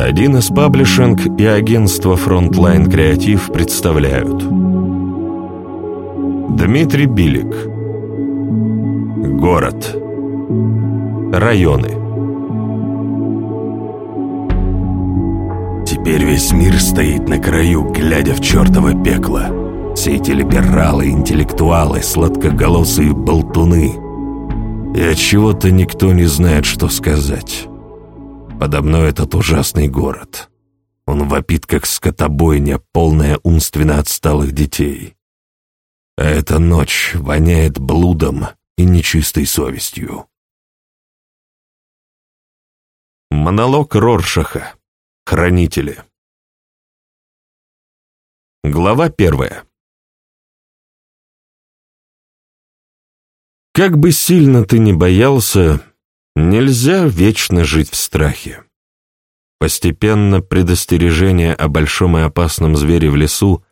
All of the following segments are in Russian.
Один из паблишинг и агентство Frontline Creative представляют Дмитрий Билик Город Районы Теперь весь мир стоит на краю, глядя в чертово пекло. Все эти либералы, интеллектуалы, сладкоголосые болтуны. И от чего-то никто не знает, что сказать. Подо мной этот ужасный город. Он вопит, как скотобойня, полная умственно отсталых детей. А эта ночь воняет блудом и нечистой совестью. Монолог Роршаха. Хранители. Глава первая. Как бы сильно ты ни боялся, Нельзя вечно жить в страхе. Постепенно предостережения о большом и опасном звере в лесу,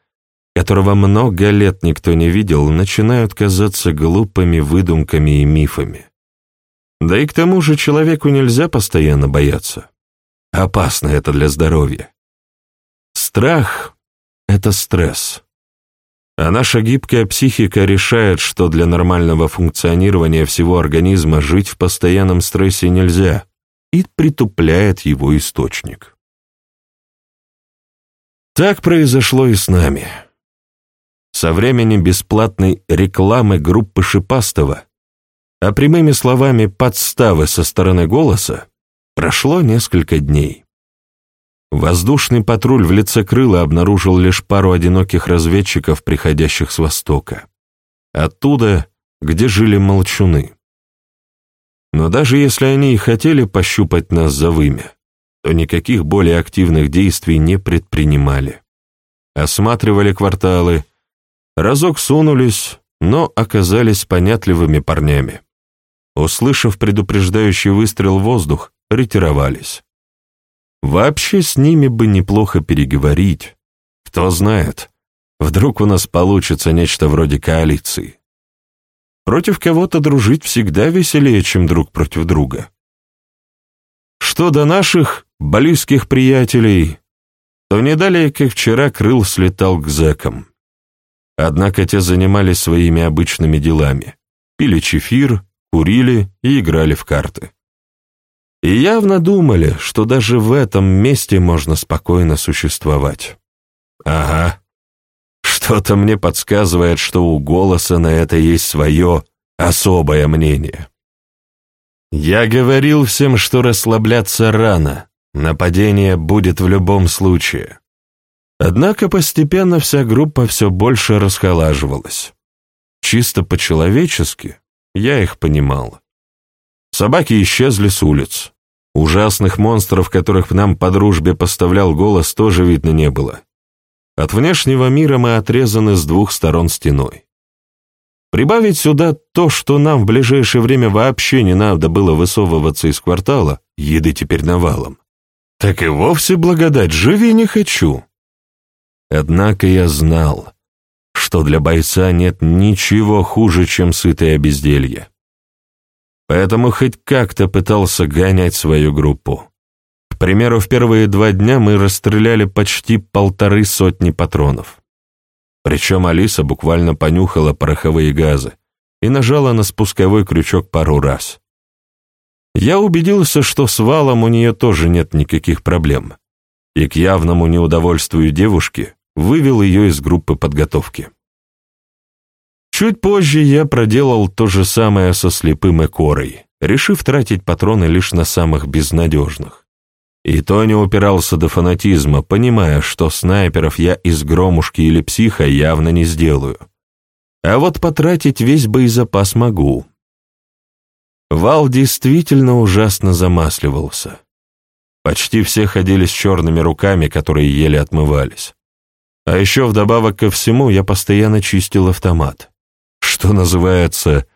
которого много лет никто не видел, начинают казаться глупыми выдумками и мифами. Да и к тому же человеку нельзя постоянно бояться. Опасно это для здоровья. Страх — это стресс. А наша гибкая психика решает, что для нормального функционирования всего организма жить в постоянном стрессе нельзя, и притупляет его источник. Так произошло и с нами. Со времени бесплатной рекламы группы Шипастова, а прямыми словами подставы со стороны голоса, прошло несколько дней. Воздушный патруль в лице крыла обнаружил лишь пару одиноких разведчиков, приходящих с востока. Оттуда, где жили молчуны. Но даже если они и хотели пощупать нас за вымя, то никаких более активных действий не предпринимали. Осматривали кварталы, разок сунулись, но оказались понятливыми парнями. Услышав предупреждающий выстрел в воздух, ретировались. Вообще с ними бы неплохо переговорить. Кто знает, вдруг у нас получится нечто вроде коалиции. Против кого-то дружить всегда веселее, чем друг против друга. Что до наших близких приятелей, то не далее, как вчера, Крыл слетал к зэкам. Однако те занимались своими обычными делами, пили чефир, курили и играли в карты и явно думали, что даже в этом месте можно спокойно существовать. Ага. Что-то мне подсказывает, что у голоса на это есть свое особое мнение. Я говорил всем, что расслабляться рано, нападение будет в любом случае. Однако постепенно вся группа все больше расхолаживалась. Чисто по-человечески я их понимал. Собаки исчезли с улиц. Ужасных монстров, которых нам по дружбе поставлял голос, тоже видно не было. От внешнего мира мы отрезаны с двух сторон стеной. Прибавить сюда то, что нам в ближайшее время вообще не надо было высовываться из квартала, еды теперь навалом. Так и вовсе благодать, живи не хочу. Однако я знал, что для бойца нет ничего хуже, чем сытое безделье поэтому хоть как-то пытался гонять свою группу. К примеру, в первые два дня мы расстреляли почти полторы сотни патронов. Причем Алиса буквально понюхала пороховые газы и нажала на спусковой крючок пару раз. Я убедился, что с валом у нее тоже нет никаких проблем, и к явному неудовольствию девушки вывел ее из группы подготовки. Чуть позже я проделал то же самое со слепым Экорой, решив тратить патроны лишь на самых безнадежных. И то не упирался до фанатизма, понимая, что снайперов я из громушки или психа явно не сделаю. А вот потратить весь боезапас могу. Вал действительно ужасно замасливался. Почти все ходили с черными руками, которые еле отмывались. А еще вдобавок ко всему я постоянно чистил автомат. Что называется,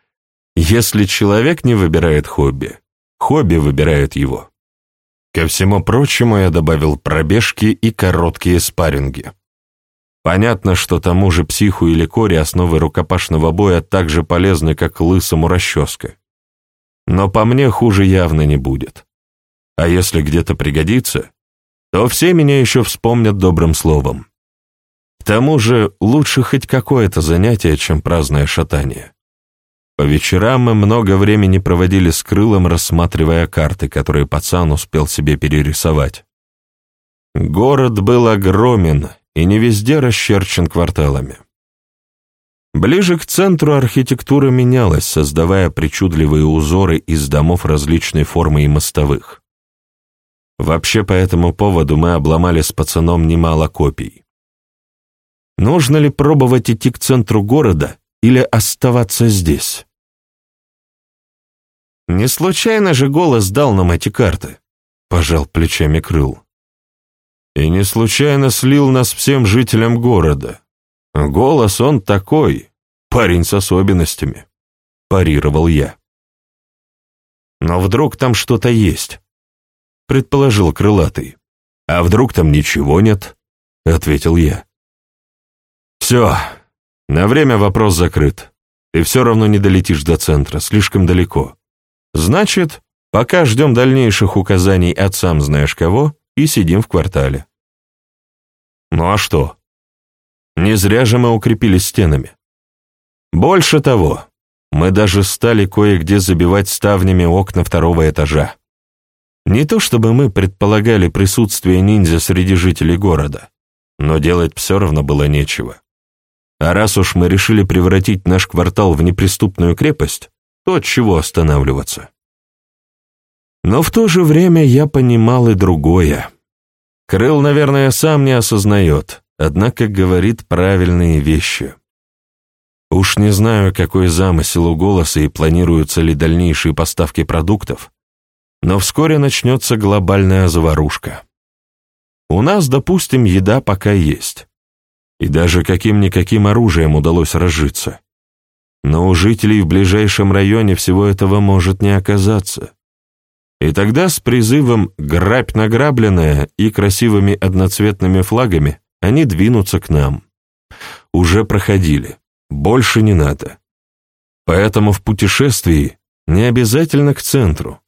если человек не выбирает хобби, хобби выбирает его. Ко всему прочему я добавил пробежки и короткие спарринги. Понятно, что тому же психу или коре основы рукопашного боя так же полезны, как лысому расческа. Но по мне хуже явно не будет. А если где-то пригодится, то все меня еще вспомнят добрым словом. К тому же лучше хоть какое-то занятие, чем праздное шатание. По вечерам мы много времени проводили с крылом, рассматривая карты, которые пацан успел себе перерисовать. Город был огромен и не везде расчерчен кварталами. Ближе к центру архитектура менялась, создавая причудливые узоры из домов различной формы и мостовых. Вообще по этому поводу мы обломали с пацаном немало копий. Нужно ли пробовать идти к центру города или оставаться здесь? Не случайно же голос дал нам эти карты, пожал плечами крыл. И не случайно слил нас всем жителям города. Голос он такой, парень с особенностями, парировал я. Но вдруг там что-то есть, предположил крылатый. А вдруг там ничего нет? ответил я. Все, на время вопрос закрыт. Ты все равно не долетишь до центра, слишком далеко. Значит, пока ждем дальнейших указаний от сам знаешь кого и сидим в квартале. Ну а что? Не зря же мы укрепились стенами. Больше того, мы даже стали кое-где забивать ставнями окна второго этажа. Не то чтобы мы предполагали присутствие ниндзя среди жителей города, но делать все равно было нечего. А раз уж мы решили превратить наш квартал в неприступную крепость, то от чего останавливаться? Но в то же время я понимал и другое. Крыл, наверное, сам не осознает, однако говорит правильные вещи. Уж не знаю, какой замысел у голоса и планируются ли дальнейшие поставки продуктов, но вскоре начнется глобальная заварушка. У нас, допустим, еда пока есть. И даже каким-никаким оружием удалось разжиться. Но у жителей в ближайшем районе всего этого может не оказаться. И тогда с призывом «грабь награбленное» и красивыми одноцветными флагами они двинутся к нам. Уже проходили. Больше не надо. Поэтому в путешествии не обязательно к центру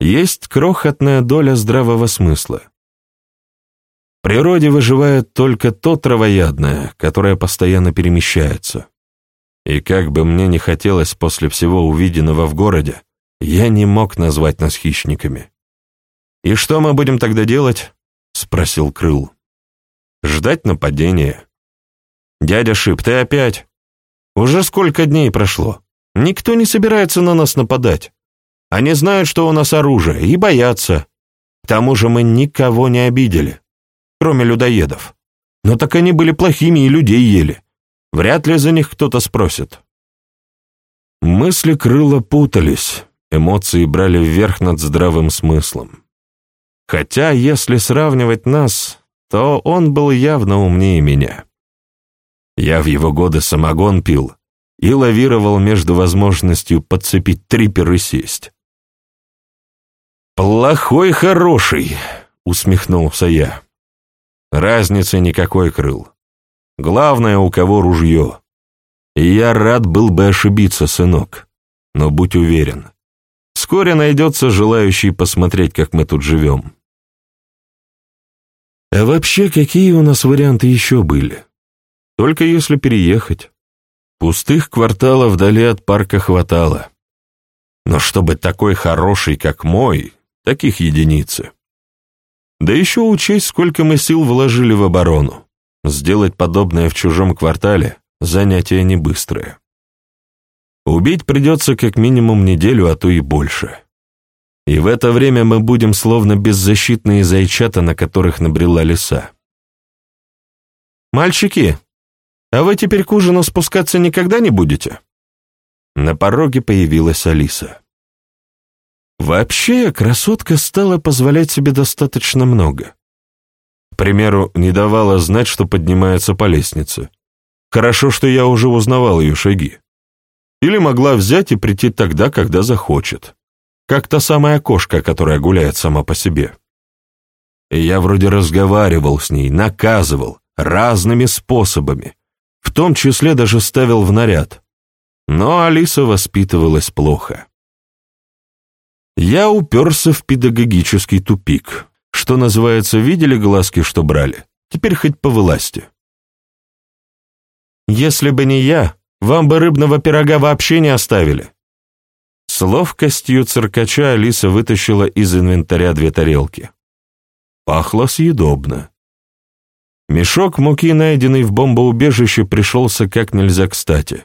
есть крохотная доля здравого смысла. В природе выживает только то травоядное, которое постоянно перемещается. И как бы мне не хотелось после всего увиденного в городе, я не мог назвать нас хищниками. «И что мы будем тогда делать?» — спросил Крыл. «Ждать нападения». «Дядя Шип, ты опять? Уже сколько дней прошло? Никто не собирается на нас нападать. Они знают, что у нас оружие, и боятся. К тому же мы никого не обидели, кроме людоедов. Но так они были плохими и людей ели. Вряд ли за них кто-то спросит. Мысли крыла путались, эмоции брали вверх над здравым смыслом. Хотя, если сравнивать нас, то он был явно умнее меня. Я в его годы самогон пил и лавировал между возможностью подцепить трипер и сесть. «Плохой хороший», — усмехнулся я. Разницы никакой крыл. Главное, у кого ружье. И я рад был бы ошибиться, сынок. Но будь уверен, вскоре найдется желающий посмотреть, как мы тут живем. А вообще, какие у нас варианты еще были? Только если переехать. Пустых кварталов вдали от парка хватало. Но чтобы такой хороший, как мой, Таких единицы. Да еще учесть, сколько мы сил вложили в оборону. Сделать подобное в чужом квартале – занятие не быстрое. Убить придется как минимум неделю, а то и больше. И в это время мы будем словно беззащитные зайчата, на которых набрела лиса. «Мальчики, а вы теперь к ужину спускаться никогда не будете?» На пороге появилась Алиса. Вообще, красотка стала позволять себе достаточно много. К примеру, не давала знать, что поднимается по лестнице. Хорошо, что я уже узнавал ее шаги. Или могла взять и прийти тогда, когда захочет. Как та самая кошка, которая гуляет сама по себе. И я вроде разговаривал с ней, наказывал, разными способами. В том числе даже ставил в наряд. Но Алиса воспитывалась плохо. Я уперся в педагогический тупик. Что называется, видели глазки, что брали? Теперь хоть по власти. Если бы не я, вам бы рыбного пирога вообще не оставили. С ловкостью циркача Алиса вытащила из инвентаря две тарелки. Пахло съедобно. Мешок муки, найденный в бомбоубежище, пришелся как нельзя кстати.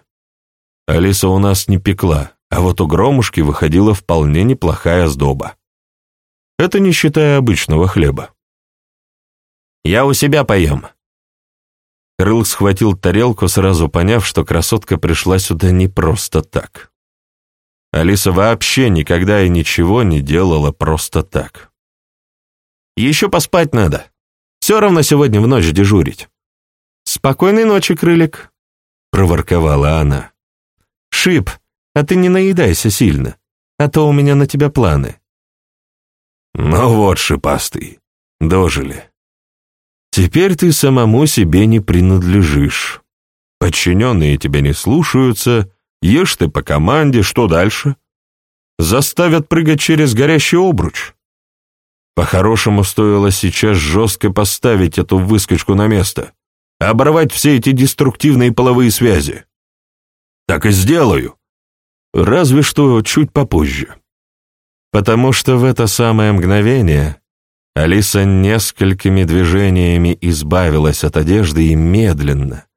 Алиса у нас не пекла, а вот у Громушки выходила вполне неплохая сдоба. Это не считая обычного хлеба. «Я у себя поем». Крыл схватил тарелку, сразу поняв, что красотка пришла сюда не просто так. Алиса вообще никогда и ничего не делала просто так. «Еще поспать надо. Все равно сегодня в ночь дежурить». «Спокойной ночи, крылик», — проворковала она. «Шип, а ты не наедайся сильно, а то у меня на тебя планы». «Ну вот, шипастый, дожили. Теперь ты самому себе не принадлежишь. Подчиненные тебя не слушаются, ешь ты по команде, что дальше? Заставят прыгать через горящий обруч. По-хорошему стоило сейчас жестко поставить эту выскочку на место, оборвать все эти деструктивные половые связи. Так и сделаю. Разве что чуть попозже. Потому что в это самое мгновение Алиса несколькими движениями избавилась от одежды и медленно,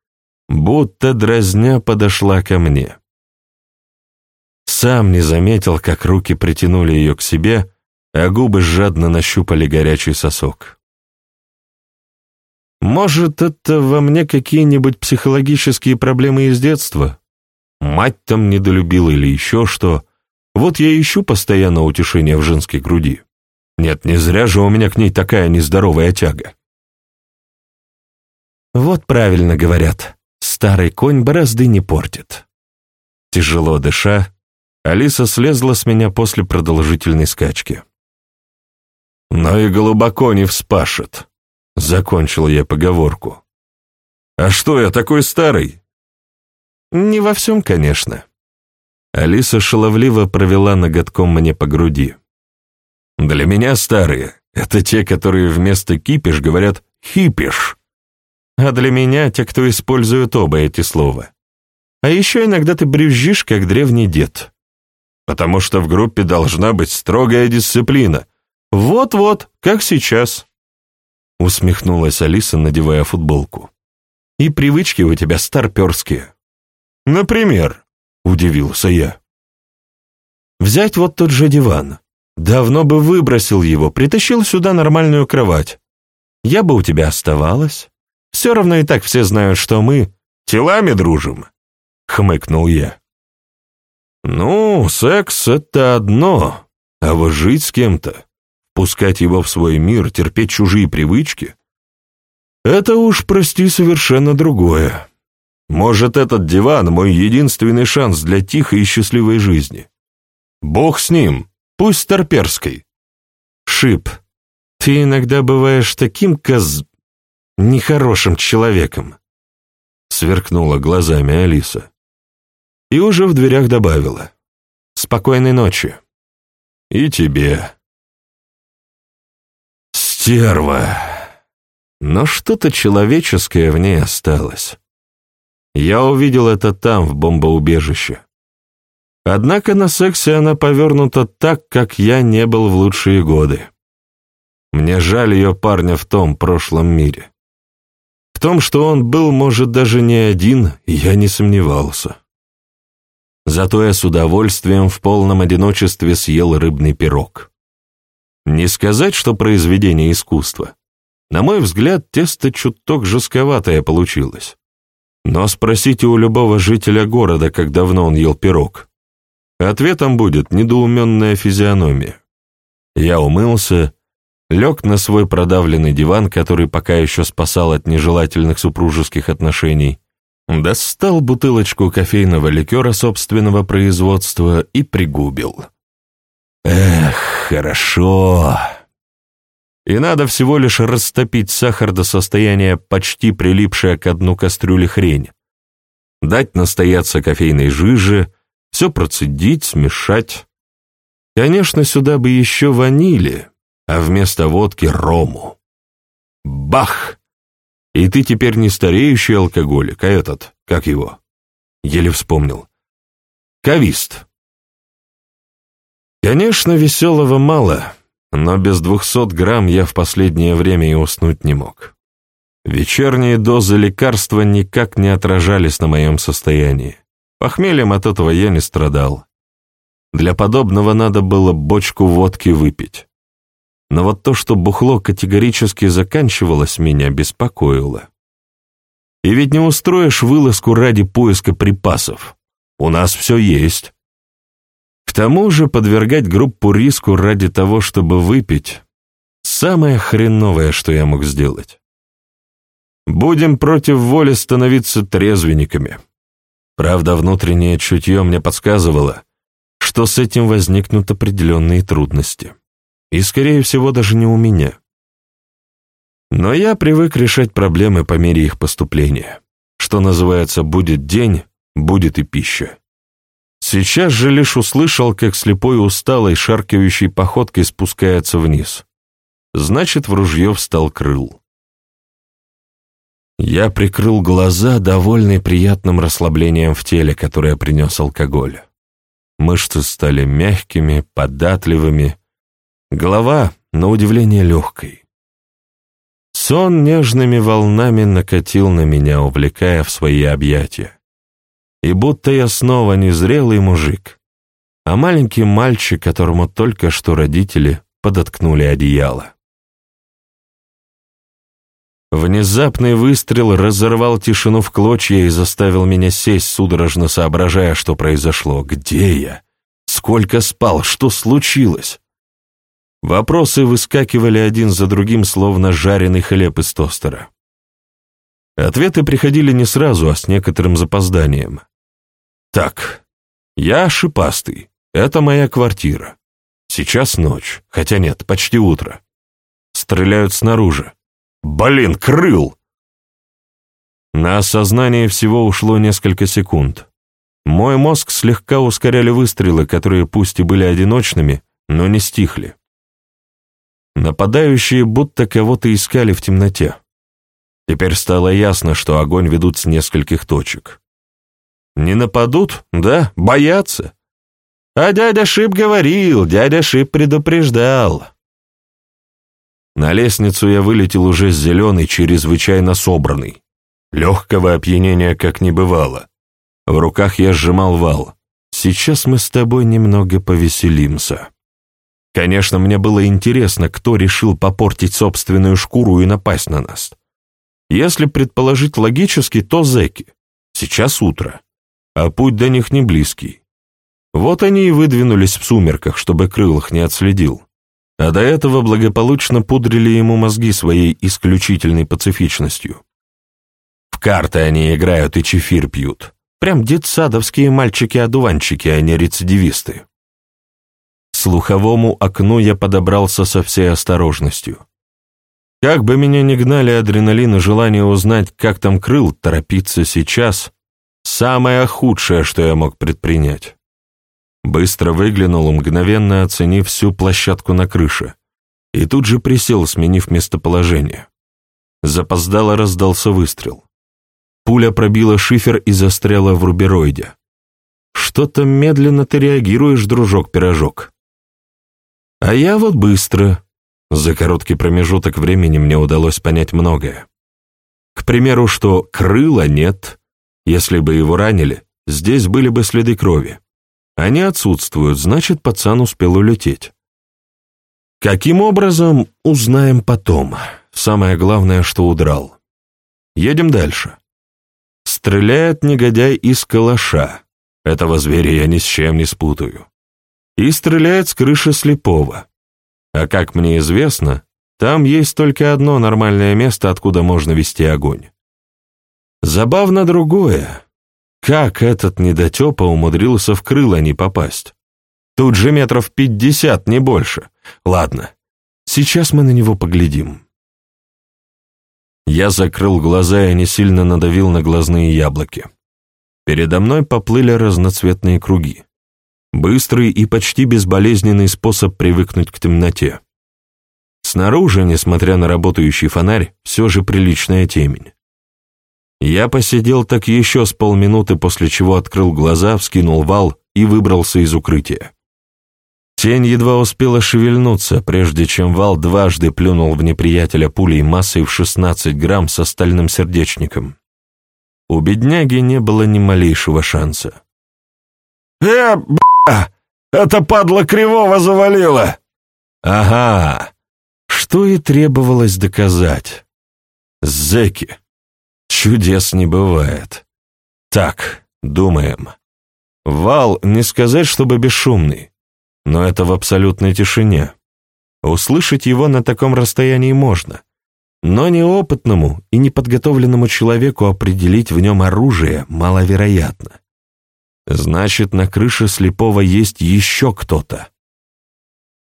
будто дразня подошла ко мне. Сам не заметил, как руки притянули ее к себе, а губы жадно нащупали горячий сосок. Может, это во мне какие-нибудь психологические проблемы из детства? Мать там недолюбила или еще что? Вот я ищу постоянно утешение в женской груди. Нет, не зря же у меня к ней такая нездоровая тяга. Вот правильно говорят, старый конь борозды не портит. Тяжело дыша, Алиса слезла с меня после продолжительной скачки. «Но и глубоко не вспашет», — закончил я поговорку. «А что, я такой старый?» «Не во всем, конечно». Алиса шаловливо провела ноготком мне по груди. «Для меня старые — это те, которые вместо кипиш говорят «хипиш». А для меня — те, кто использует оба эти слова. А еще иногда ты брюзжишь, как древний дед. Потому что в группе должна быть строгая дисциплина — «Вот-вот, как сейчас», — усмехнулась Алиса, надевая футболку. «И привычки у тебя старперские». «Например», — удивился я. «Взять вот тот же диван. Давно бы выбросил его, притащил сюда нормальную кровать. Я бы у тебя оставалась. Все равно и так все знают, что мы телами дружим», — хмыкнул я. «Ну, секс — это одно, а вот жить с кем-то пускать его в свой мир, терпеть чужие привычки — это уж, прости, совершенно другое. Может, этот диван — мой единственный шанс для тихой и счастливой жизни. Бог с ним, пусть торперской. Шип, ты иногда бываешь таким коз... нехорошим человеком. Сверкнула глазами Алиса. И уже в дверях добавила. Спокойной ночи. И тебе. Стерва. Но что-то человеческое в ней осталось. Я увидел это там, в бомбоубежище. Однако на сексе она повернута так, как я не был в лучшие годы. Мне жаль ее парня в том прошлом мире. В том, что он был, может, даже не один, я не сомневался. Зато я с удовольствием в полном одиночестве съел рыбный пирог. Не сказать, что произведение искусства. На мой взгляд, тесто чуток жестковатое получилось. Но спросите у любого жителя города, как давно он ел пирог. Ответом будет недоуменная физиономия. Я умылся, лег на свой продавленный диван, который пока еще спасал от нежелательных супружеских отношений, достал бутылочку кофейного ликера собственного производства и пригубил. Эх, хорошо. И надо всего лишь растопить сахар до состояния почти прилипшая к дну кастрюли хрень. Дать настояться кофейной жиже, все процедить, смешать. Конечно, сюда бы еще ванили, а вместо водки — рому. Бах! И ты теперь не стареющий алкоголик, а этот, как его? Еле вспомнил. Кавист. Конечно, веселого мало, но без двухсот грамм я в последнее время и уснуть не мог. Вечерние дозы лекарства никак не отражались на моем состоянии. Похмельем от этого я не страдал. Для подобного надо было бочку водки выпить. Но вот то, что бухло категорически заканчивалось, меня беспокоило. И ведь не устроишь вылазку ради поиска припасов. У нас все есть. К тому же подвергать группу риску ради того, чтобы выпить, самое хреновое, что я мог сделать. Будем против воли становиться трезвенниками. Правда, внутреннее чутье мне подсказывало, что с этим возникнут определенные трудности. И, скорее всего, даже не у меня. Но я привык решать проблемы по мере их поступления. Что называется, будет день, будет и пища. Сейчас же лишь услышал, как слепой усталой, шаркающей походкой спускается вниз. Значит, в ружье встал крыл. Я прикрыл глаза, довольный приятным расслаблением в теле, которое принес алкоголь. Мышцы стали мягкими, податливыми. Голова, на удивление, легкой. Сон нежными волнами накатил на меня, увлекая в свои объятия. И будто я снова не зрелый мужик, а маленький мальчик, которому только что родители подоткнули одеяло. Внезапный выстрел разорвал тишину в клочья и заставил меня сесть, судорожно соображая, что произошло. Где я? Сколько спал? Что случилось? Вопросы выскакивали один за другим, словно жареный хлеб из тостера. Ответы приходили не сразу, а с некоторым запозданием. Так, я шипастый. Это моя квартира. Сейчас ночь, хотя нет, почти утро. Стреляют снаружи. Блин, крыл! На осознание всего ушло несколько секунд. Мой мозг слегка ускоряли выстрелы, которые пусть и были одиночными, но не стихли. Нападающие будто кого-то искали в темноте. Теперь стало ясно, что огонь ведут с нескольких точек. Не нападут? Да, боятся. А дядя Шип говорил, дядя Шип предупреждал. На лестницу я вылетел уже зеленый, чрезвычайно собранный. Легкого опьянения как не бывало. В руках я сжимал вал. Сейчас мы с тобой немного повеселимся. Конечно, мне было интересно, кто решил попортить собственную шкуру и напасть на нас. Если предположить логически, то зэки. Сейчас утро, а путь до них не близкий. Вот они и выдвинулись в сумерках, чтобы крылых не отследил а до этого благополучно пудрили ему мозги своей исключительной пацифичностью. В карты они играют и чефир пьют. Прям детсадовские мальчики-одуванчики, а не рецидивисты. Слуховому окну я подобрался со всей осторожностью. Как бы меня ни гнали адреналин и желание узнать, как там крыл, торопиться сейчас — самое худшее, что я мог предпринять. Быстро выглянул, мгновенно оценив всю площадку на крыше, и тут же присел, сменив местоположение. Запоздало раздался выстрел. Пуля пробила шифер и застряла в рубероиде. «Что-то медленно ты реагируешь, дружок-пирожок». А я вот быстро. За короткий промежуток времени мне удалось понять многое. К примеру, что крыла нет. Если бы его ранили, здесь были бы следы крови. Они отсутствуют, значит, пацан успел улететь. Каким образом, узнаем потом. Самое главное, что удрал. Едем дальше. Стреляет негодяй из калаша. Этого зверя я ни с чем не спутаю. И стреляет с крыши слепого. А как мне известно, там есть только одно нормальное место, откуда можно вести огонь. Забавно другое. Как этот недотепа умудрился в крыло не попасть? Тут же метров пятьдесят, не больше. Ладно, сейчас мы на него поглядим. Я закрыл глаза и не сильно надавил на глазные яблоки. Передо мной поплыли разноцветные круги. Быстрый и почти безболезненный способ привыкнуть к темноте. Снаружи, несмотря на работающий фонарь, все же приличная темень. Я посидел так еще с полминуты, после чего открыл глаза, вскинул вал и выбрался из укрытия. Тень едва успела шевельнуться, прежде чем вал дважды плюнул в неприятеля пулей массой в 16 грамм с остальным сердечником. У бедняги не было ни малейшего шанса. «Э, б***ь! Это падла кривого завалила!» «Ага! Что и требовалось доказать. Зеки. Чудес не бывает. Так, думаем. Вал, не сказать, чтобы бесшумный, но это в абсолютной тишине. Услышать его на таком расстоянии можно, но неопытному и неподготовленному человеку определить в нем оружие маловероятно. Значит, на крыше слепого есть еще кто-то.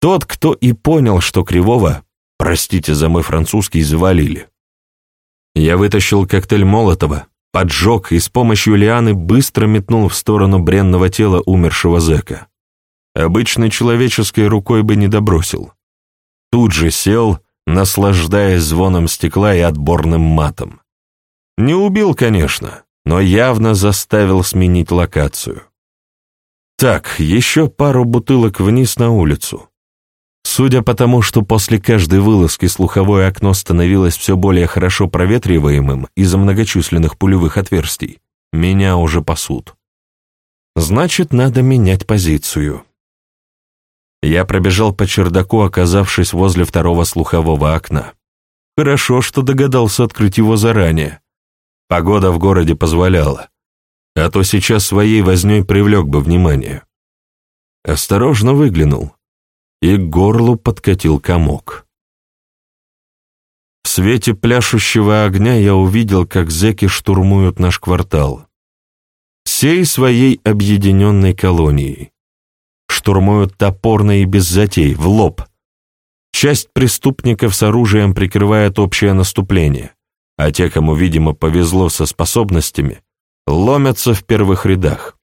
Тот, кто и понял, что Кривого, простите за мой французский, завалили. Я вытащил коктейль Молотова, поджег и с помощью лианы быстро метнул в сторону бренного тела умершего зэка. Обычной человеческой рукой бы не добросил. Тут же сел, наслаждаясь звоном стекла и отборным матом. Не убил, конечно, но явно заставил сменить локацию. Так, еще пару бутылок вниз на улицу. Судя по тому, что после каждой вылазки слуховое окно становилось все более хорошо проветриваемым из-за многочисленных пулевых отверстий, меня уже пасут. Значит, надо менять позицию. Я пробежал по чердаку, оказавшись возле второго слухового окна. Хорошо, что догадался открыть его заранее. Погода в городе позволяла, а то сейчас своей вознёй привлек бы внимание. Осторожно выглянул и к горлу подкатил комок. В свете пляшущего огня я увидел, как зэки штурмуют наш квартал. Всей своей объединенной колонией. Штурмуют топорно и без затей, в лоб. Часть преступников с оружием прикрывает общее наступление, а те, кому, видимо, повезло со способностями, ломятся в первых рядах.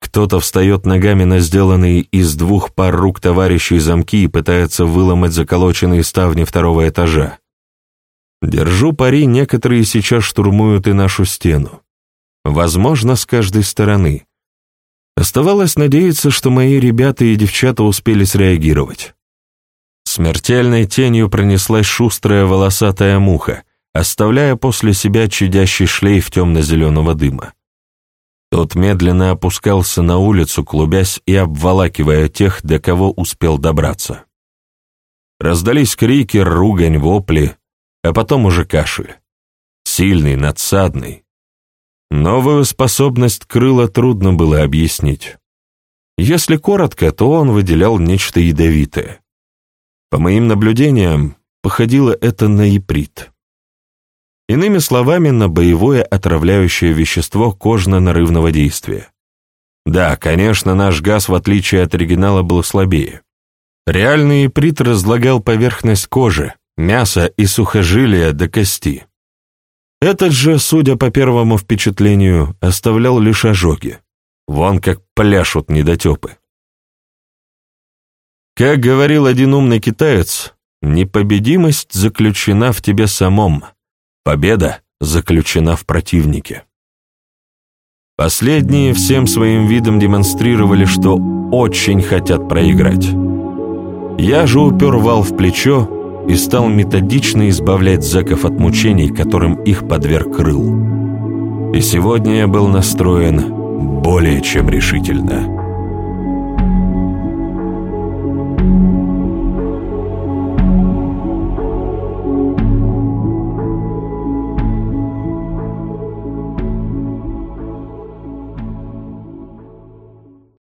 Кто-то встает ногами на сделанные из двух пар рук товарищей замки и пытается выломать заколоченные ставни второго этажа. Держу пари, некоторые сейчас штурмуют и нашу стену. Возможно, с каждой стороны. Оставалось надеяться, что мои ребята и девчата успели среагировать. Смертельной тенью пронеслась шустрая волосатая муха, оставляя после себя чудящий шлейф темно-зеленого дыма. Тот медленно опускался на улицу, клубясь и обволакивая тех, до кого успел добраться. Раздались крики, ругань, вопли, а потом уже кашель. Сильный, надсадный. Новую способность крыла трудно было объяснить. Если коротко, то он выделял нечто ядовитое. По моим наблюдениям, походило это на иприт. Иными словами, на боевое отравляющее вещество кожно-нарывного действия. Да, конечно, наш газ, в отличие от оригинала, был слабее. Реальный иприт разлагал поверхность кожи, мяса и сухожилия до кости. Этот же, судя по первому впечатлению, оставлял лишь ожоги. Вон как пляшут недотепы. Как говорил один умный китаец, непобедимость заключена в тебе самом. Победа заключена в противнике. Последние всем своим видом демонстрировали, что очень хотят проиграть. Я же упер вал в плечо и стал методично избавлять зэков от мучений, которым их подверг крыл. И сегодня я был настроен более чем решительно.